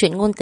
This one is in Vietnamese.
chuyện ngôn tình.